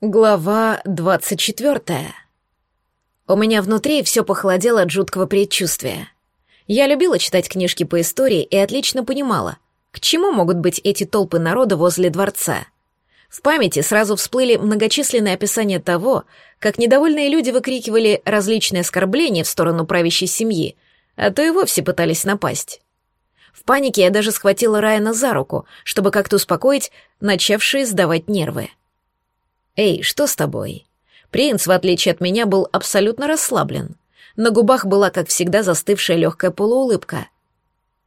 Глава двадцать четвертая. У меня внутри все похолодело от жуткого предчувствия. Я любила читать книжки по истории и отлично понимала, к чему могут быть эти толпы народа возле дворца. В памяти сразу всплыли многочисленные описания того, как недовольные люди выкрикивали различные оскорбления в сторону правящей семьи, а то и вовсе пытались напасть. В панике я даже схватила Райана за руку, чтобы как-то успокоить начавшие сдавать нервы. «Эй, что с тобой?» Принц, в отличие от меня, был абсолютно расслаблен. На губах была, как всегда, застывшая легкая полуулыбка.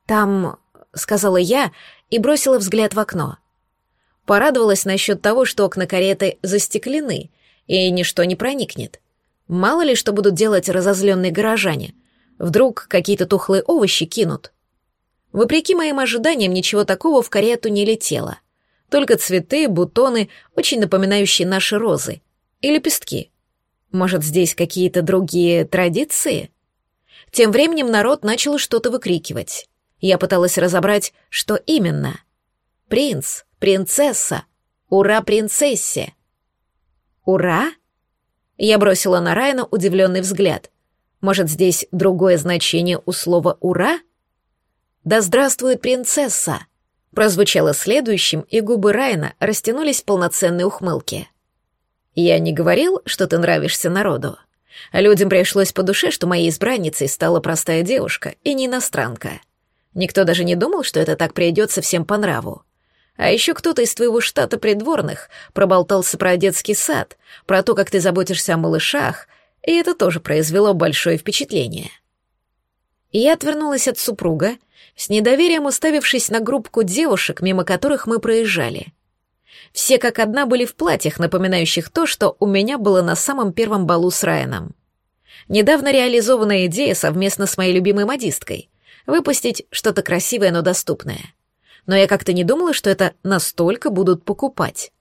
«Там...» — сказала я и бросила взгляд в окно. Порадовалась насчет того, что окна кареты застеклены, и ничто не проникнет. Мало ли, что будут делать разозленные горожане. Вдруг какие-то тухлые овощи кинут. Вопреки моим ожиданиям, ничего такого в карету не летело — только цветы, бутоны, очень напоминающие наши розы. И лепестки. Может, здесь какие-то другие традиции? Тем временем народ начал что-то выкрикивать. Я пыталась разобрать, что именно. «Принц! Принцесса! Ура принцессе!» «Ура?» Я бросила на Райана удивленный взгляд. Может, здесь другое значение у слова «ура»? «Да здравствует принцесса!» Прозвучало следующим, и губы Райана растянулись в полноценной ухмылке. «Я не говорил, что ты нравишься народу. Людям пришлось по душе, что моей избранницей стала простая девушка и не иностранка. Никто даже не думал, что это так придется всем по нраву. А еще кто-то из твоего штата придворных проболтался про детский сад, про то, как ты заботишься о малышах, и это тоже произвело большое впечатление». Я отвернулась от супруга с недоверием уставившись на группку девушек, мимо которых мы проезжали. Все как одна были в платьях, напоминающих то, что у меня было на самом первом балу с Райаном. Недавно реализованная идея совместно с моей любимой модисткой — выпустить что-то красивое, но доступное. Но я как-то не думала, что это настолько будут покупать.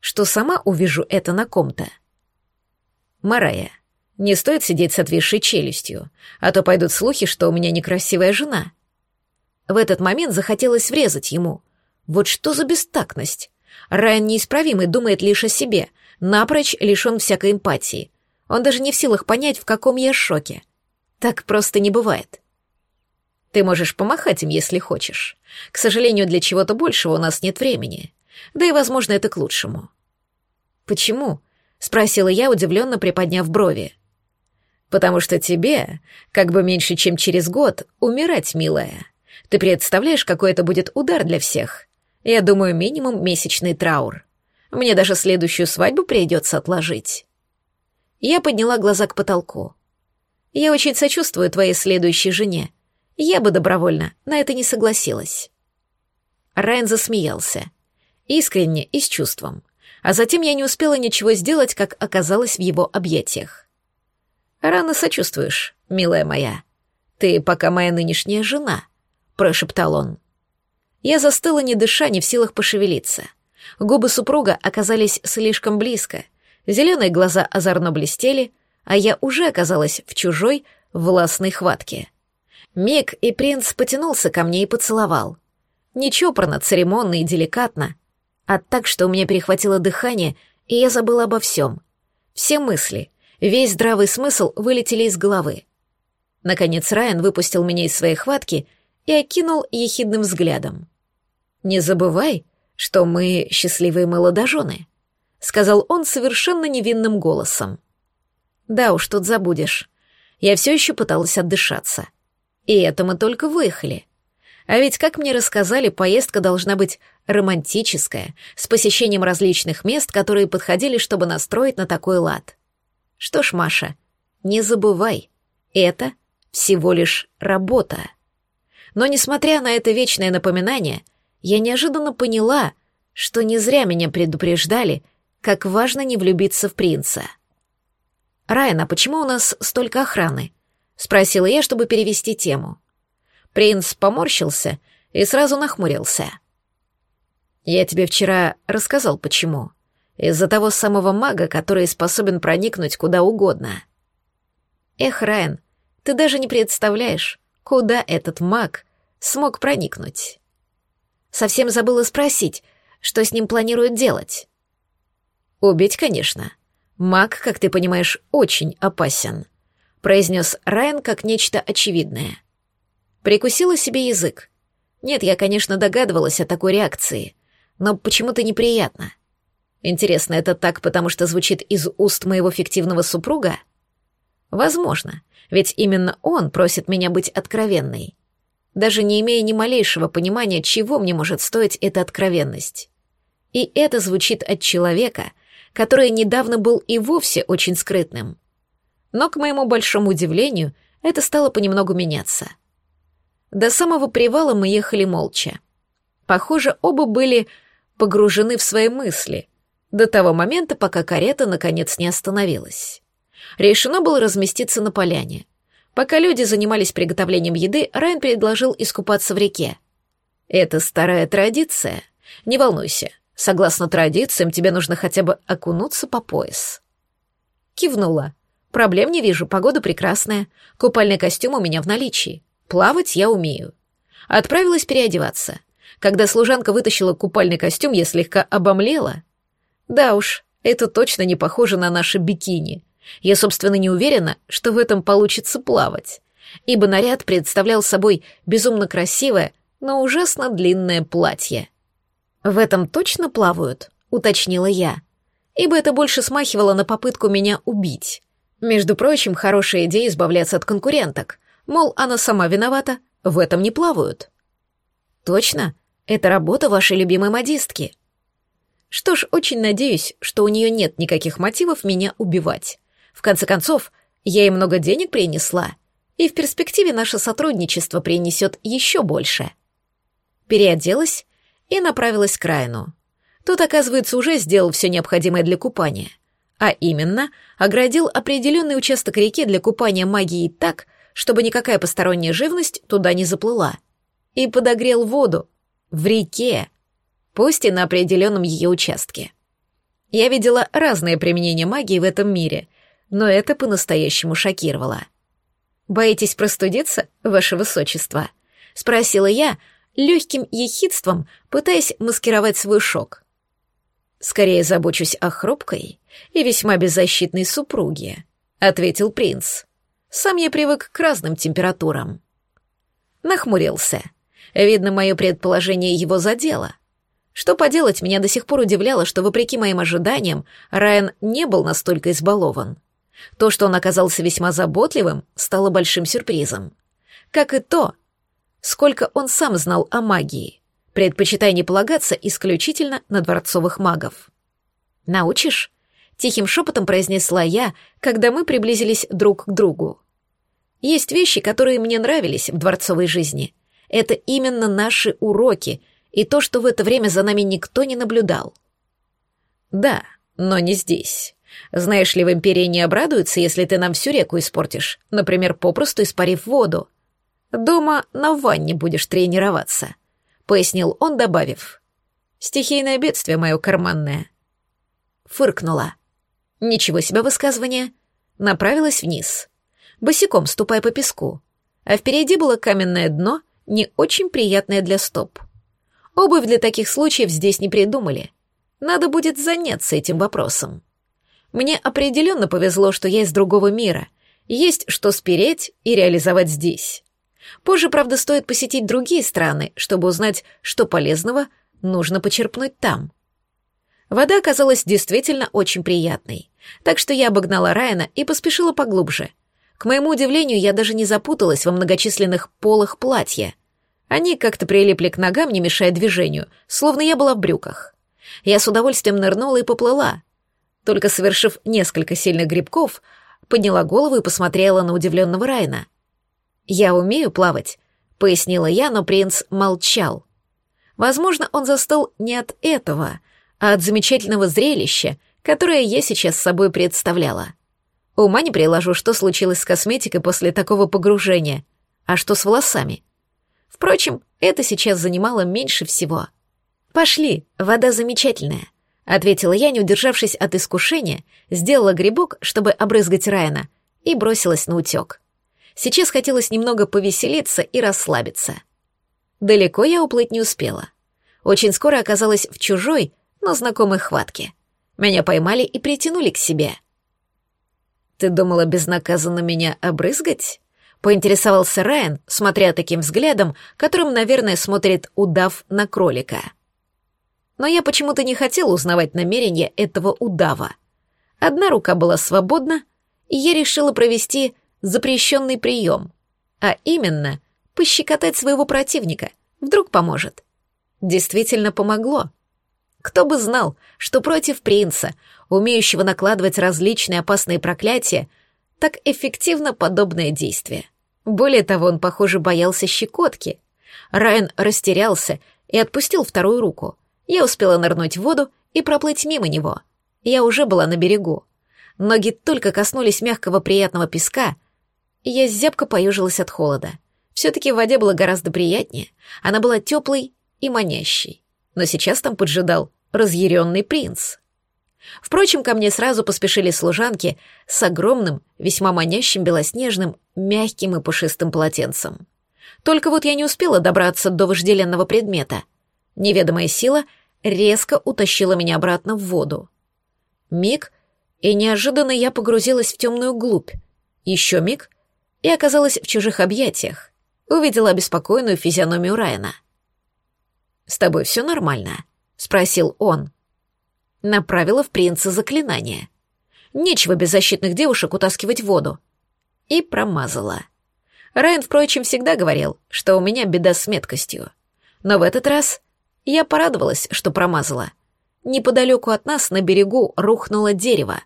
Что сама увижу это на ком-то. Марая, не стоит сидеть с отвисшей челюстью, а то пойдут слухи, что у меня некрасивая жена. В этот момент захотелось врезать ему. Вот что за бестактность? Райан неисправимый думает лишь о себе, напрочь лишен всякой эмпатии. Он даже не в силах понять, в каком я шоке. Так просто не бывает. Ты можешь помахать им, если хочешь. К сожалению, для чего-то большего у нас нет времени. Да и, возможно, это к лучшему. Почему? спросила я, удивленно приподняв брови. Потому что тебе, как бы меньше, чем через год, умирать, милая. Ты представляешь, какой это будет удар для всех? Я думаю, минимум месячный траур. Мне даже следующую свадьбу придется отложить. Я подняла глаза к потолку. Я очень сочувствую твоей следующей жене. Я бы добровольно на это не согласилась. Райан засмеялся. Искренне и с чувством. А затем я не успела ничего сделать, как оказалось в его объятиях. Рано сочувствуешь, милая моя. Ты пока моя нынешняя жена прошептал он. Я застыла, не дыша, не в силах пошевелиться. Губы супруга оказались слишком близко, зеленые глаза озорно блестели, а я уже оказалась в чужой, властной хватке. Миг и принц потянулся ко мне и поцеловал. Не чопорно, церемонно и деликатно, а так, что у меня перехватило дыхание, и я забыла обо всем. Все мысли, весь здравый смысл вылетели из головы. Наконец Райан выпустил меня из своей хватки — и окинул ехидным взглядом. «Не забывай, что мы счастливые молодожены», — сказал он совершенно невинным голосом. «Да уж, тут забудешь. Я все еще пыталась отдышаться. И это мы только выехали. А ведь, как мне рассказали, поездка должна быть романтическая, с посещением различных мест, которые подходили, чтобы настроить на такой лад. Что ж, Маша, не забывай, это всего лишь работа. Но, несмотря на это вечное напоминание, я неожиданно поняла, что не зря меня предупреждали, как важно не влюбиться в принца. «Райан, а почему у нас столько охраны?» — спросила я, чтобы перевести тему. Принц поморщился и сразу нахмурился. «Я тебе вчера рассказал, почему. Из-за того самого мага, который способен проникнуть куда угодно». «Эх, Райан, ты даже не представляешь, куда этот маг смог проникнуть. Совсем забыла спросить, что с ним планируют делать. Убить, конечно. Маг, как ты понимаешь, очень опасен, произнес Райан как нечто очевидное. Прикусила себе язык. Нет, я, конечно, догадывалась о такой реакции, но почему-то неприятно. Интересно, это так, потому что звучит из уст моего фиктивного супруга? Возможно, ведь именно он просит меня быть откровенной, даже не имея ни малейшего понимания, чего мне может стоить эта откровенность. И это звучит от человека, который недавно был и вовсе очень скрытным. Но, к моему большому удивлению, это стало понемногу меняться. До самого привала мы ехали молча. Похоже, оба были погружены в свои мысли, до того момента, пока карета наконец не остановилась. Решено было разместиться на поляне. Пока люди занимались приготовлением еды, Райан предложил искупаться в реке. Это старая традиция. Не волнуйся, согласно традициям тебе нужно хотя бы окунуться по пояс. Кивнула. Проблем не вижу, погода прекрасная, купальный костюм у меня в наличии. Плавать я умею. Отправилась переодеваться. Когда служанка вытащила купальный костюм, я слегка обомлела. Да уж, это точно не похоже на наше бикини. Я, собственно, не уверена, что в этом получится плавать, ибо наряд представлял собой безумно красивое, но ужасно длинное платье. «В этом точно плавают?» — уточнила я, ибо это больше смахивало на попытку меня убить. Между прочим, хорошая идея избавляться от конкуренток. Мол, она сама виновата, в этом не плавают. Точно, это работа вашей любимой модистки. Что ж, очень надеюсь, что у нее нет никаких мотивов меня убивать. В конце концов, я ей много денег принесла, и в перспективе наше сотрудничество принесет еще больше. Переоделась и направилась к Райну. Тот, оказывается, уже сделал все необходимое для купания. А именно, оградил определенный участок реки для купания магии так, чтобы никакая посторонняя живность туда не заплыла. И подогрел воду. В реке. Пусть и на определенном ее участке. Я видела разные применения магии в этом мире — но это по-настоящему шокировало. «Боитесь простудиться, ваше высочество?» — спросила я, легким ехидством, пытаясь маскировать свой шок. «Скорее забочусь о хрупкой и весьма беззащитной супруге», — ответил принц. «Сам я привык к разным температурам». Нахмурился. Видно, мое предположение его задело. Что поделать, меня до сих пор удивляло, что, вопреки моим ожиданиям, Райан не был настолько избалован. То, что он оказался весьма заботливым, стало большим сюрпризом. Как и то, сколько он сам знал о магии, предпочитая не полагаться исключительно на дворцовых магов. «Научишь?» — тихим шепотом произнесла я, когда мы приблизились друг к другу. «Есть вещи, которые мне нравились в дворцовой жизни. Это именно наши уроки и то, что в это время за нами никто не наблюдал». «Да, но не здесь». Знаешь ли, в Империи не обрадуются, если ты нам всю реку испортишь, например, попросту испарив воду. Дома на ванне будешь тренироваться», — пояснил он, добавив. «Стихийное бедствие мое карманное». Фыркнула. «Ничего себе высказывание». Направилась вниз, босиком ступая по песку, а впереди было каменное дно, не очень приятное для стоп. Обувь для таких случаев здесь не придумали. Надо будет заняться этим вопросом. Мне определенно повезло, что я из другого мира. Есть что спереть и реализовать здесь. Позже, правда, стоит посетить другие страны, чтобы узнать, что полезного нужно почерпнуть там. Вода оказалась действительно очень приятной, так что я обогнала Райана и поспешила поглубже. К моему удивлению, я даже не запуталась во многочисленных полах платья. Они как-то прилипли к ногам, не мешая движению, словно я была в брюках. Я с удовольствием нырнула и поплыла, только совершив несколько сильных грибков, подняла голову и посмотрела на удивленного Райна. «Я умею плавать», — пояснила я, но принц молчал. Возможно, он застыл не от этого, а от замечательного зрелища, которое я сейчас с собой представляла. Ума не приложу, что случилось с косметикой после такого погружения, а что с волосами. Впрочем, это сейчас занимало меньше всего. «Пошли, вода замечательная», ответила я, не удержавшись от искушения, сделала грибок, чтобы обрызгать Райана, и бросилась на утек. Сейчас хотелось немного повеселиться и расслабиться. Далеко я уплыть не успела. Очень скоро оказалась в чужой, но знакомой хватке. Меня поймали и притянули к себе. «Ты думала безнаказанно меня обрызгать?» — поинтересовался Райан, смотря таким взглядом, которым, наверное, смотрит удав на кролика. Но я почему-то не хотел узнавать намерения этого удава. Одна рука была свободна, и я решила провести запрещенный прием, а именно пощекотать своего противника, вдруг поможет. Действительно помогло. Кто бы знал, что против принца, умеющего накладывать различные опасные проклятия, так эффективно подобное действие. Более того, он, похоже, боялся щекотки. Райан растерялся и отпустил вторую руку. Я успела нырнуть в воду и проплыть мимо него. Я уже была на берегу. Ноги только коснулись мягкого приятного песка, и я зябко поежилась от холода. Все-таки в воде было гораздо приятнее. Она была теплой и манящей. Но сейчас там поджидал разъяренный принц. Впрочем, ко мне сразу поспешили служанки с огромным, весьма манящим белоснежным, мягким и пушистым полотенцем. Только вот я не успела добраться до вожделенного предмета. Неведомая сила резко утащила меня обратно в воду. Миг, и неожиданно я погрузилась в темную глубь. Еще миг, и оказалась в чужих объятиях. Увидела обеспокоенную физиономию Райана. «С тобой все нормально?» — спросил он. Направила в принца заклинание. Нечего беззащитных девушек утаскивать в воду. И промазала. Райан, впрочем, всегда говорил, что у меня беда с меткостью. Но в этот раз я порадовалась, что промазала. Неподалеку от нас на берегу рухнуло дерево.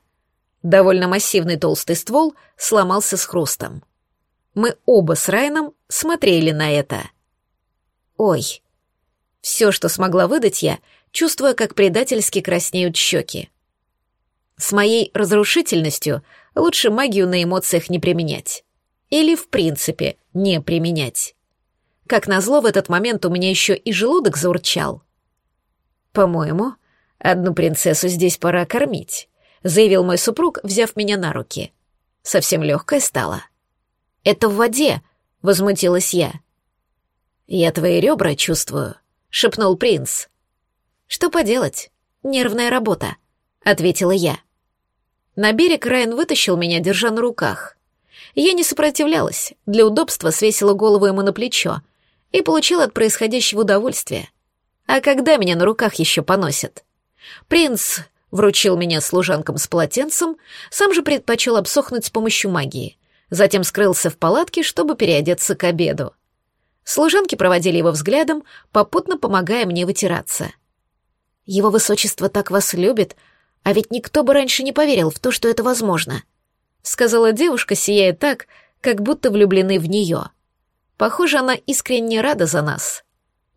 Довольно массивный толстый ствол сломался с хрустом. Мы оба с Райаном смотрели на это. Ой. Все, что смогла выдать я, чувствуя, как предательски краснеют щеки. С моей разрушительностью лучше магию на эмоциях не применять. Или, в принципе, не применять. Как назло, в этот момент у меня еще и желудок заурчал. «По-моему, одну принцессу здесь пора кормить», — заявил мой супруг, взяв меня на руки. Совсем легкая стала. «Это в воде», — возмутилась я. «Я твои ребра чувствую», — шепнул принц. «Что поделать? Нервная работа», — ответила я. На берег Райан вытащил меня, держа на руках. Я не сопротивлялась, для удобства свесила голову ему на плечо и получила от происходящего удовольствие. А когда меня на руках еще поносят? Принц вручил меня служанкам с полотенцем, сам же предпочел обсохнуть с помощью магии. Затем скрылся в палатке, чтобы переодеться к обеду. Служанки проводили его взглядом, попутно помогая мне вытираться. «Его высочество так вас любит, а ведь никто бы раньше не поверил в то, что это возможно», — сказала девушка, сияя так, как будто влюблены в нее. Похоже, она искренне рада за нас.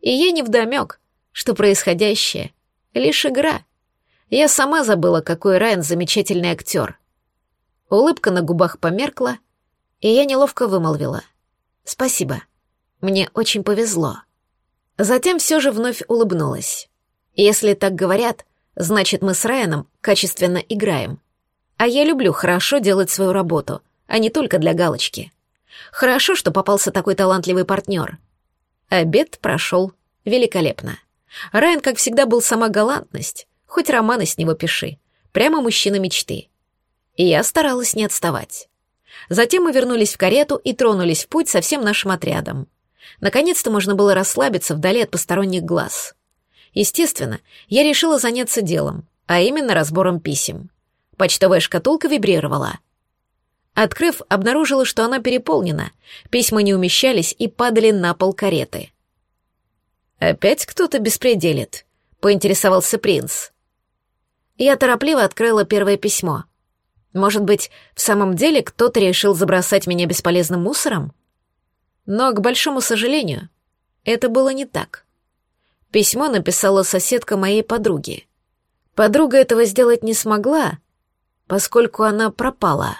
И ей невдомек, что происходящее — лишь игра. Я сама забыла, какой Райан замечательный актер. Улыбка на губах померкла, и я неловко вымолвила. «Спасибо. Мне очень повезло». Затем все же вновь улыбнулась. Если так говорят, значит, мы с Райаном качественно играем. А я люблю хорошо делать свою работу, а не только для галочки. Хорошо, что попался такой талантливый партнер. Обед прошел великолепно. Райан, как всегда, был сама галантность, хоть романы с него пиши. Прямо мужчина мечты. И я старалась не отставать. Затем мы вернулись в карету и тронулись в путь со всем нашим отрядом. Наконец-то можно было расслабиться вдали от посторонних глаз. Естественно, я решила заняться делом, а именно разбором писем. Почтовая шкатулка вибрировала. Открыв, обнаружила, что она переполнена, письма не умещались и падали на пол кареты. «Опять кто-то беспределит», — поинтересовался принц. Я торопливо открыла первое письмо — может быть, в самом деле кто-то решил забросать меня бесполезным мусором? Но, к большому сожалению, это было не так. Письмо написала соседка моей подруги. Подруга этого сделать не смогла, поскольку она пропала.